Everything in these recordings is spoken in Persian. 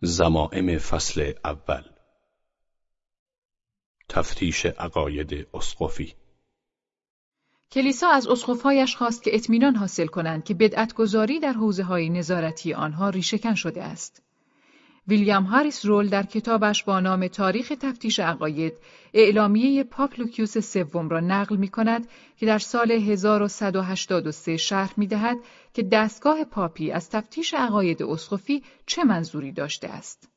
زمائم فصل اول تفتیش عقاید اسقفی کلیسا از اسقفهایش خواست که اطمینان حاصل کنند که بدعتگذاری در حوزه های نظارتی آنها ریشهکن شده است. ویلیام هاریس رول در کتابش با نام تاریخ تفتیش عقاید اعلامیه پاپ لوکیوس سوم را نقل می کند که در سال 1183 شرح می دهد که دستگاه پاپی از تفتیش عقاید اسقفی چه منظوری داشته است.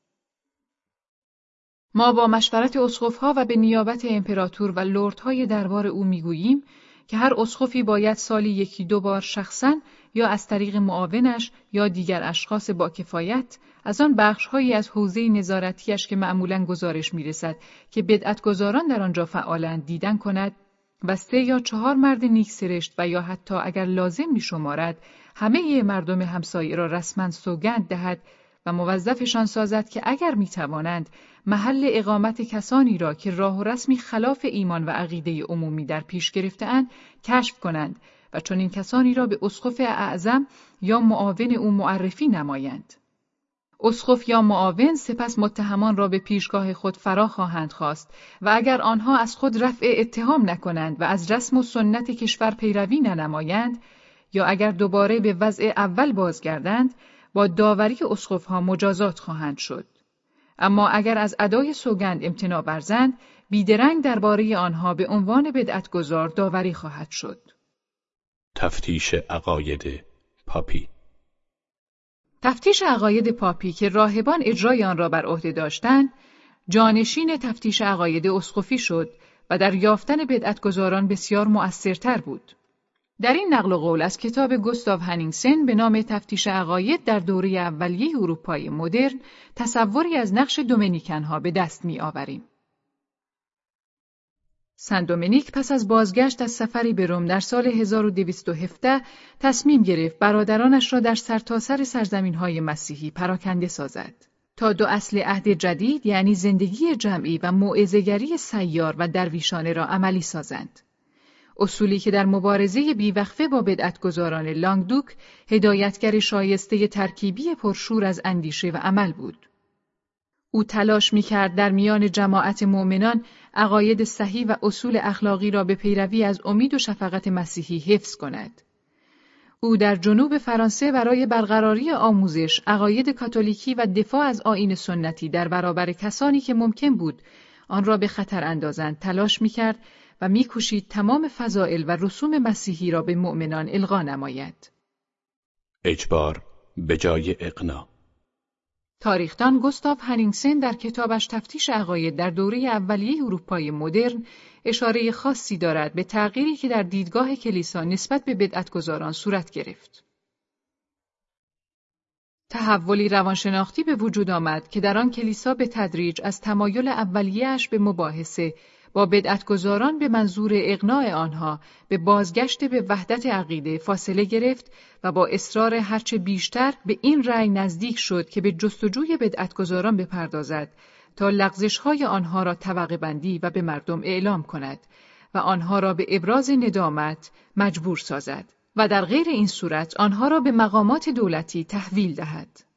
ما با مشورت اسقفها و به نیابت امپراتور و لردهای دربار او می‌گوییم که هر اسقفی باید سالی یکی دو بار شخصا یا از طریق معاونش یا دیگر اشخاص با کفایت از آن بخشهایی از حوزه نظارتیش که معمولا گزارش می‌رسد که بدعتگزاران در آنجا فعالند دیدن کند و سه یا چهار مرد نیک سرشت و یا حتی اگر لازم می شمارد همه مردم همسایه را رسما سوگند دهد و موظفشان سازد که اگر می توانند محل اقامت کسانی را که راه و رسمی خلاف ایمان و عقیده عمومی در پیش گرفتهاند کشف کنند و چون این کسانی را به اسقف اعظم یا معاون او معرفی نمایند. اسقف یا معاون سپس متهمان را به پیشگاه خود فرا خواهند خواست و اگر آنها از خود رفع اتهام نکنند و از رسم و سنت کشور پیروی ننمایند یا اگر دوباره به وضع اول بازگردند با داوری اسقفها مجازات خواهند شد. اما اگر از ادای سوگند امتناع ورزند، بیدرنگ درباره آنها به عنوان بدعتگذار داوری خواهد شد. تفتیش عقاید پاپی تفتیش عقاید پاپی که راهبان اجرای آن را بر عهده داشتند، جانشین تفتیش عقاید اسقفی شد و در یافتن بدعتگذاران بسیار مؤثرتر بود. در این نقل قول از کتاب گستاو هنینگسن به نام تفتیش عقاید در دوره اولیه اروپای مدرن تصوری از نقش دومینیکنها به دست می آوریم. سن دومینیک پس از بازگشت از سفری به روم در سال 1217 تصمیم گرفت برادرانش را در سرتاسر سر های مسیحی پراکنده سازد تا دو اصل عهد جدید یعنی زندگی جمعی و موعظه‌گری سیار و درویشانه را عملی سازند. اصولی که در مبارزه بیوقفه با بدعتگذاران لانگدوک هدایتگر شایسته ترکیبی پرشور از اندیشه و عمل بود. او تلاش می‌کرد در میان جماعت مؤمنان عقاید صحیح و اصول اخلاقی را به پیروی از امید و شفقت مسیحی حفظ کند. او در جنوب فرانسه برای برقراری آموزش، عقاید کاتولیکی و دفاع از آین سنتی در برابر کسانی که ممکن بود آن را به خطر اندازند تلاش می‌کرد و میکوشید تمام فضائل و رسوم مسیحی را به مؤمنان القا نماید. اجبار به جای اقنا تاریخدان گستاف هنینگسن در کتابش تفتیش عقاید در دوره اولیه اروپای مدرن اشاره خاصی دارد به تغییری که در دیدگاه کلیسا نسبت به بدعتگذاران صورت گرفت. تحولی روانشناختی به وجود آمد که در آن کلیسا به تدریج از تمایل اولیهش به مباحثه با بدعتگذاران به منظور اقناع آنها به بازگشت به وحدت عقیده فاصله گرفت و با اصرار هرچه بیشتر به این رأی نزدیک شد که به جستجوی بدعتگذاران بپردازد تا لغزشهای آنها را طبقه بندی و به مردم اعلام کند و آنها را به ابراز ندامت مجبور سازد و در غیر این صورت آنها را به مقامات دولتی تحویل دهد.